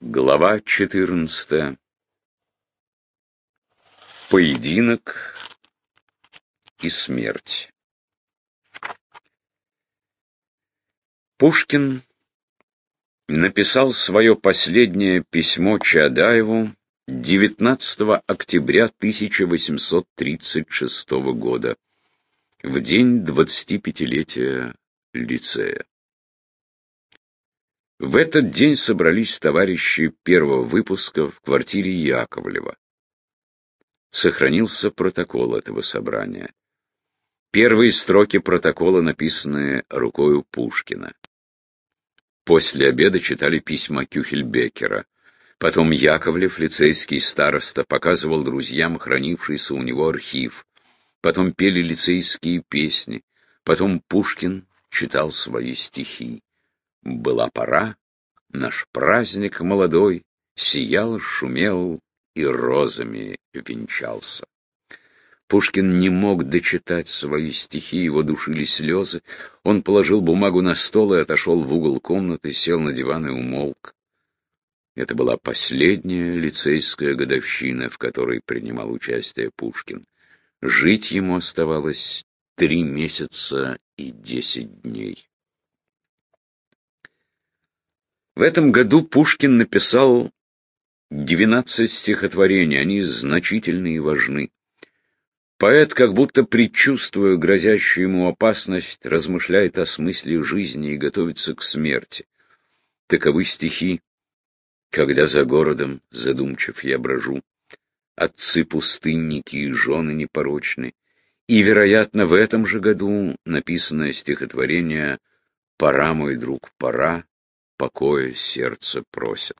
Глава 14. Поединок и смерть. Пушкин написал свое последнее письмо Чаадаеву 19 октября 1836 года, в день 25-летия лицея. В этот день собрались товарищи первого выпуска в квартире Яковлева. Сохранился протокол этого собрания. Первые строки протокола написаны рукою Пушкина. После обеда читали письма Кюхельбекера. Потом Яковлев, лицейский староста, показывал друзьям хранившийся у него архив. Потом пели лицейские песни. Потом Пушкин читал свои стихи. Была пора, наш праздник молодой Сиял, шумел и розами венчался. Пушкин не мог дочитать свои стихи, его душили слезы. Он положил бумагу на стол и отошел в угол комнаты, сел на диван и умолк. Это была последняя лицейская годовщина, в которой принимал участие Пушкин. Жить ему оставалось три месяца и десять дней. В этом году Пушкин написал 12 стихотворений, они значительны и важны. Поэт, как будто предчувствуя грозящую ему опасность, размышляет о смысле жизни и готовится к смерти. Таковы стихи «Когда за городом задумчив я брожу», «Отцы-пустынники и жены непорочны», и, вероятно, в этом же году написанное стихотворение «Пора, мой друг, пора, покоя сердце просят.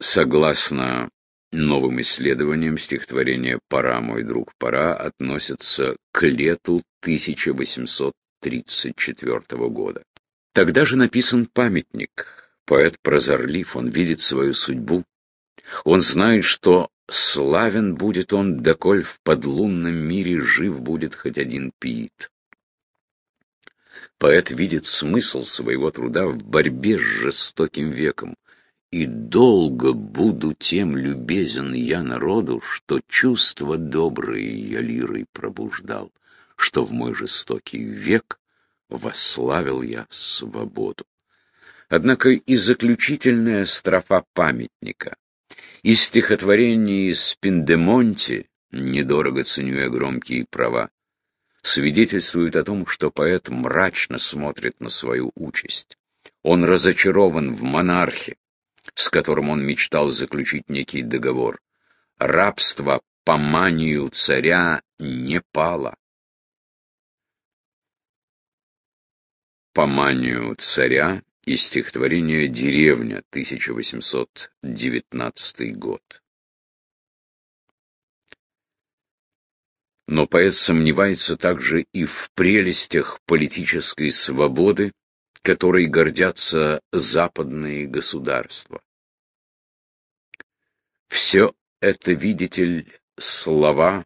Согласно новым исследованиям, стихотворение «Пора, мой друг, пора» относится к лету 1834 года. Тогда же написан памятник. Поэт прозорлив, он видит свою судьбу. Он знает, что славен будет он, доколь в подлунном мире жив будет хоть один пиит. Поэт видит смысл своего труда в борьбе с жестоким веком. И долго буду тем любезен я народу, что чувства добрые я лирой пробуждал, что в мой жестокий век восславил я свободу. Однако и заключительная строфа памятника, и стихотворение из Пиндемонти, недорого ценю я громкие права, свидетельствует о том, что поэт мрачно смотрит на свою участь. Он разочарован в монархе, с которым он мечтал заключить некий договор. Рабство по манию царя не пало. По манию царя из стихотворения «Деревня», 1819 год. Но поэт сомневается также и в прелестях политической свободы, которой гордятся западные государства. Все это, видите ли, слова,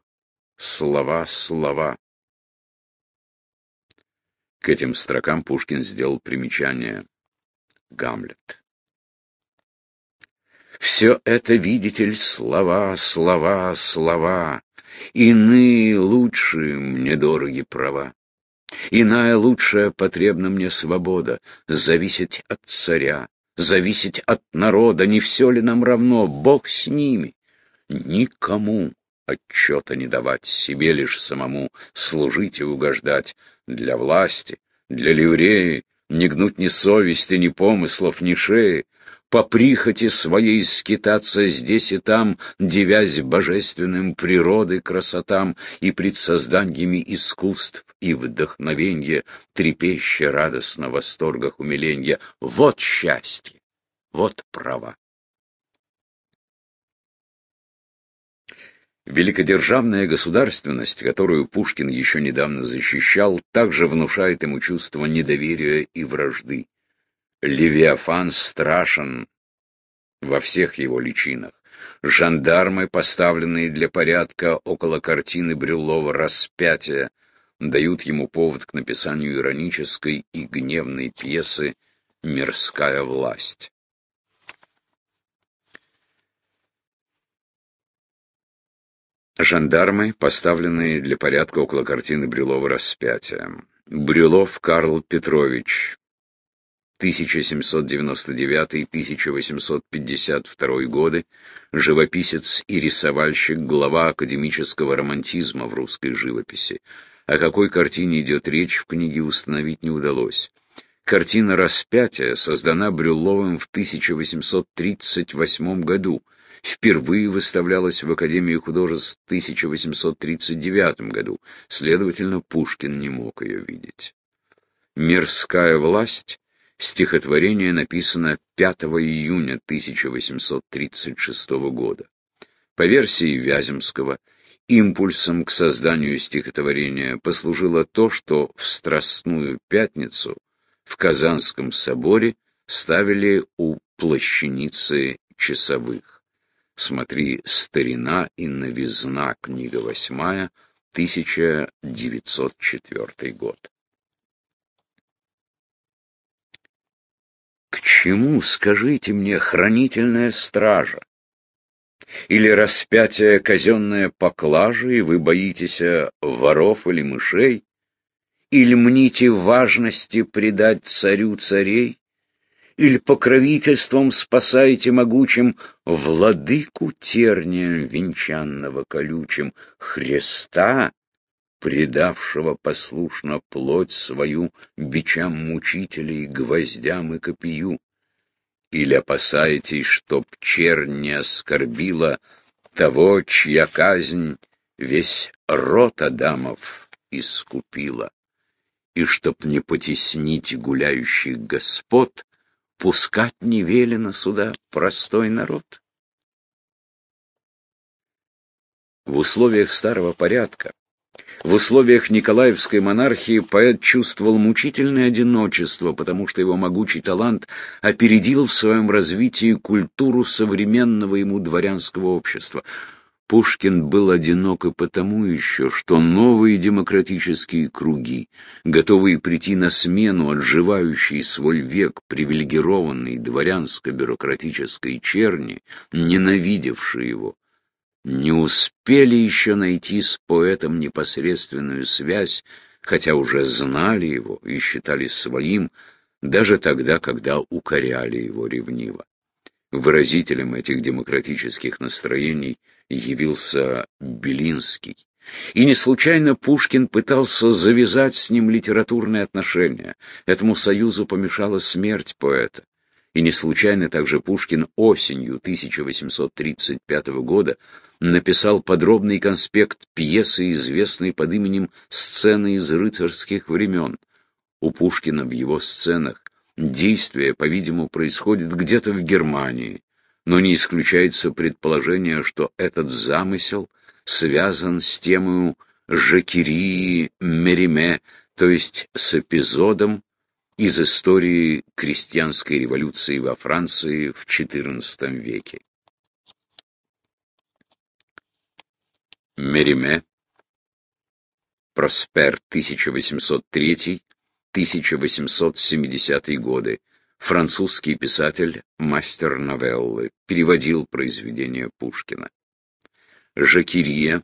слова, слова. К этим строкам Пушкин сделал примечание Гамлет. Все это, видите ли, слова, слова, слова. Иные лучшие мне дороги права. Иная лучшая потребна мне свобода, зависеть от царя, зависеть от народа, не все ли нам равно, Бог с ними. Никому отчета не давать, себе лишь самому служить и угождать для власти, для ливреи, не гнуть ни совести, ни помыслов, ни шеи, по прихоти своей скитаться здесь и там, девясь божественным природы красотам и пред созданиями искусств и вдохновенья, трепеща радостно восторгах умиленья. Вот счастье, вот право. Великодержавная государственность, которую Пушкин еще недавно защищал, также внушает ему чувство недоверия и вражды. Левиафан страшен во всех его личинах. Жандармы, поставленные для порядка около картины Брюлова «Распятие», дают ему повод к написанию иронической и гневной пьесы «Мирская власть». Жандармы, поставленные для порядка около картины Брюлова «Распятие». Брюлов Карл Петрович, 1799-1852 годы, живописец и рисовальщик, глава академического романтизма в русской живописи. О какой картине идет речь, в книге установить не удалось. Картина «Распятие» создана Брюлловым в 1838 году, впервые выставлялась в Академии художеств в 1839 году, следовательно, Пушкин не мог ее видеть. «Мирская власть» стихотворение написано 5 июня 1836 года. По версии Вяземского, импульсом к созданию стихотворения послужило то, что в Страстную Пятницу в Казанском соборе ставили у плащаницы часовых. Смотри «Старина и новизна», книга восьмая, 1904 год. К чему, скажите мне, хранительная стража? Или распятие казенное поклажи, и вы боитесь воров или мышей? Или мните важности предать царю царей? Или покровительством спасаете могучим Владыку тернием венчанного колючим Христа, предавшего послушно плоть свою бичам мучителей, гвоздям и копию? Или опасаетесь, чтоб чернь не оскорбила того, чья казнь весь род Адамов искупила? И чтоб не потеснить гуляющих господ, пускать не велено сюда простой народ? В условиях старого порядка, в условиях Николаевской монархии поэт чувствовал мучительное одиночество, потому что его могучий талант опередил в своем развитии культуру современного ему дворянского общества. Пушкин был одинок и потому еще, что новые демократические круги, готовые прийти на смену отживающей свой век привилегированной дворянско-бюрократической черни, ненавидевшие его, не успели еще найти с поэтом непосредственную связь, хотя уже знали его и считали своим, даже тогда, когда укоряли его ревниво. Выразителем этих демократических настроений явился Белинский. И не случайно Пушкин пытался завязать с ним литературные отношения. Этому союзу помешала смерть поэта. И не случайно также Пушкин осенью 1835 года написал подробный конспект пьесы, известной под именем «Сцены из рыцарских времен». У Пушкина в его сценах действие, по-видимому, происходит где-то в Германии, но не исключается предположение, что этот замысел связан с темой Жакирии Мериме, то есть с эпизодом из истории крестьянской революции во Франции в XIV веке. Мериме, Проспер 1803-1870 годы, французский писатель, мастер новеллы, переводил произведения Пушкина. Жакирия,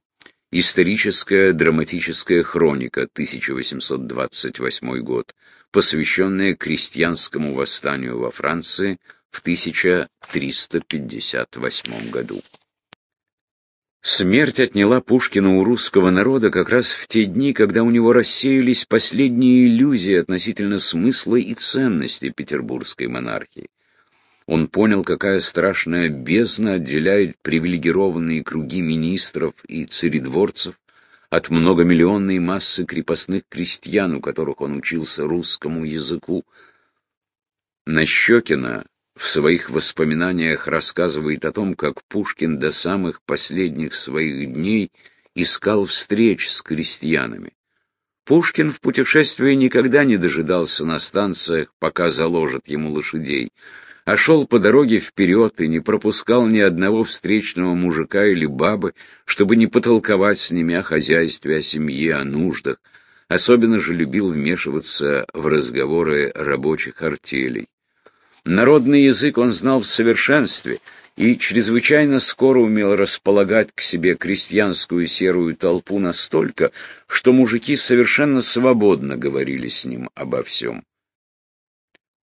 историческая драматическая хроника, 1828 год, посвященная крестьянскому восстанию во Франции в 1358 году. Смерть отняла Пушкина у русского народа как раз в те дни, когда у него рассеялись последние иллюзии относительно смысла и ценности петербургской монархии. Он понял, какая страшная бездна отделяет привилегированные круги министров и царедворцев от многомиллионной массы крепостных крестьян, у которых он учился русскому языку. Нащекина в своих воспоминаниях рассказывает о том, как Пушкин до самых последних своих дней искал встреч с крестьянами. Пушкин в путешествии никогда не дожидался на станциях, пока заложат ему лошадей, а шел по дороге вперед и не пропускал ни одного встречного мужика или бабы, чтобы не потолковать с ними о хозяйстве, о семье, о нуждах, Особенно же любил вмешиваться в разговоры рабочих артелей. Народный язык он знал в совершенстве и чрезвычайно скоро умел располагать к себе крестьянскую серую толпу настолько, что мужики совершенно свободно говорили с ним обо всем.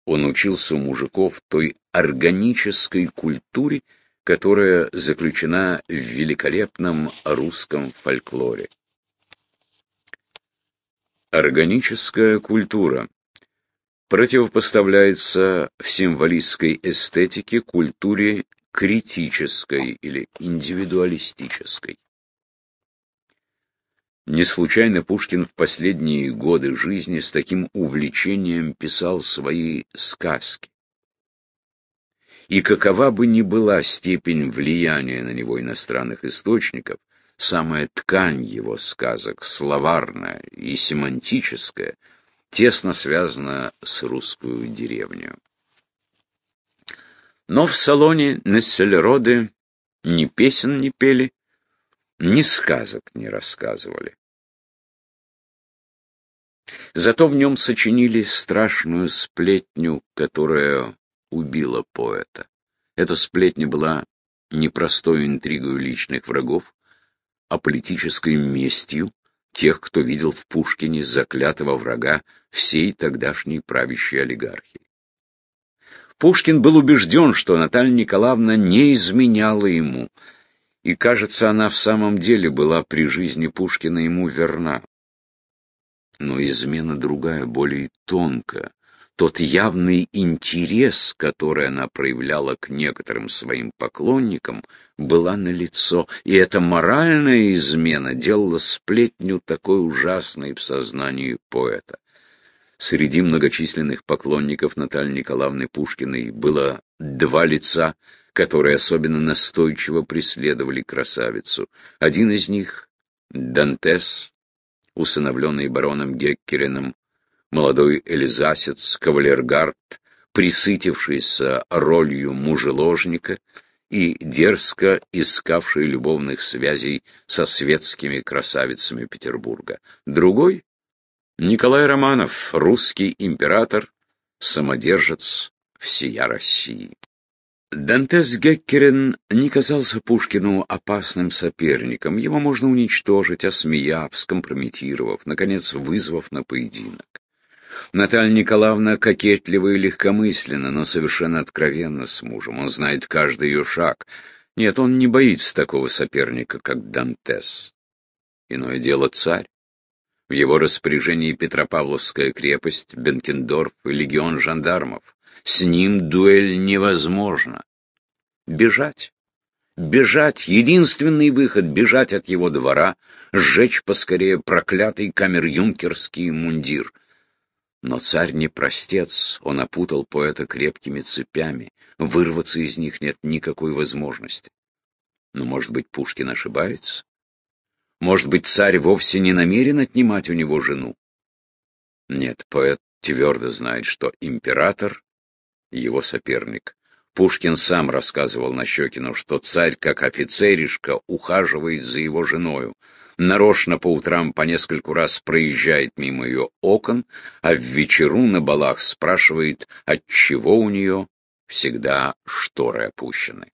Он учился у мужиков той органической культуре, которая заключена в великолепном русском фольклоре. Органическая культура противопоставляется в символистской эстетике культуре критической или индивидуалистической. Не случайно Пушкин в последние годы жизни с таким увлечением писал свои сказки. И какова бы ни была степень влияния на него иностранных источников, самая ткань его сказок, словарная и семантическая, тесно связана с русскую деревню. Но в салоне Нессельроды ни песен не пели, ни сказок не рассказывали. Зато в нем сочинили страшную сплетню, которая убила поэта. Эта сплетня была не простой интригой личных врагов, а политической местью тех, кто видел в Пушкине заклятого врага всей тогдашней правящей олигархии. Пушкин был убежден, что Наталья Николаевна не изменяла ему, и, кажется, она в самом деле была при жизни Пушкина ему верна. Но измена другая, более тонкая, тот явный интерес, который она проявляла к некоторым своим поклонникам, была налицо, и эта моральная измена делала сплетню такой ужасной в сознании поэта. Среди многочисленных поклонников Натальи Николаевны Пушкиной было два лица, которые особенно настойчиво преследовали красавицу. Один из них — Дантес, усыновленный бароном Геккерином, молодой эльзасец, кавалергард, присытившийся ролью мужеложника и дерзко искавший любовных связей со светскими красавицами Петербурга. Другой — Николай Романов, русский император, самодержец всея России. Дантес Геккерен не казался Пушкину опасным соперником. Его можно уничтожить, осмеяв, скомпрометировав, наконец вызвав на поединок. Наталья Николаевна кокетлива и легкомысленна, но совершенно откровенна с мужем. Он знает каждый ее шаг. Нет, он не боится такого соперника, как Дантес. Иное дело царь. В его распоряжении Петропавловская крепость, Бенкендорф и легион жандармов. С ним дуэль невозможна. Бежать. Бежать. Единственный выход — бежать от его двора, сжечь поскорее проклятый камер-юнкерский мундир — но царь не простец, он опутал поэта крепкими цепями, вырваться из них нет никакой возможности. Но, может быть, Пушкин ошибается? Может быть, царь вовсе не намерен отнимать у него жену? Нет, поэт твердо знает, что император — его соперник. Пушкин сам рассказывал Нащекину, что царь, как офицеришка, ухаживает за его женою, нарочно по утрам по нескольку раз проезжает мимо ее окон, а в вечеру на балах спрашивает, отчего у нее всегда шторы опущены.